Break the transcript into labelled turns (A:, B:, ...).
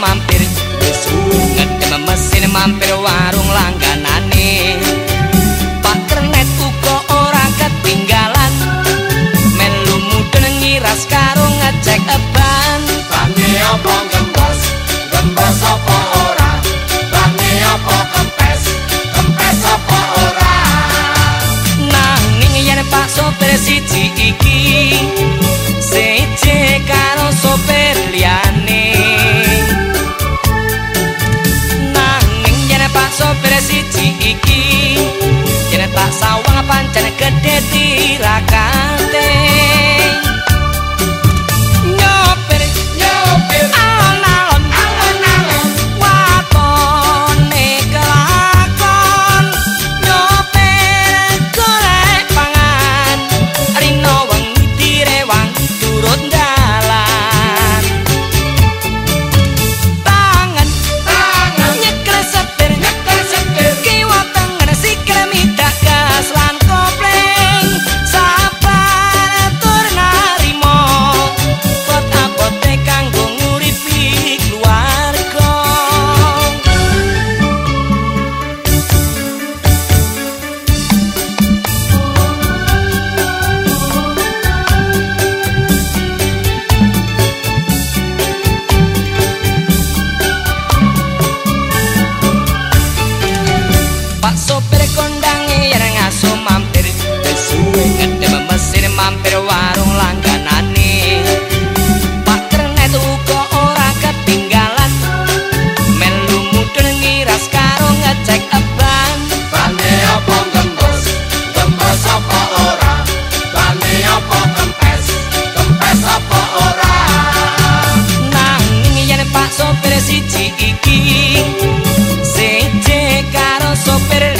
A: mampir. Sungat kema mesin mampir warung langganane. Pak kernet uga ora ketinggalan. Melu muda ngiras karo ngecek
B: apa
A: sopere siji iki. Jene tak sawang pancen gede tirakate Pak sopir kondang ireng asu mampir Suwe ngadem mesin mampir warung soperé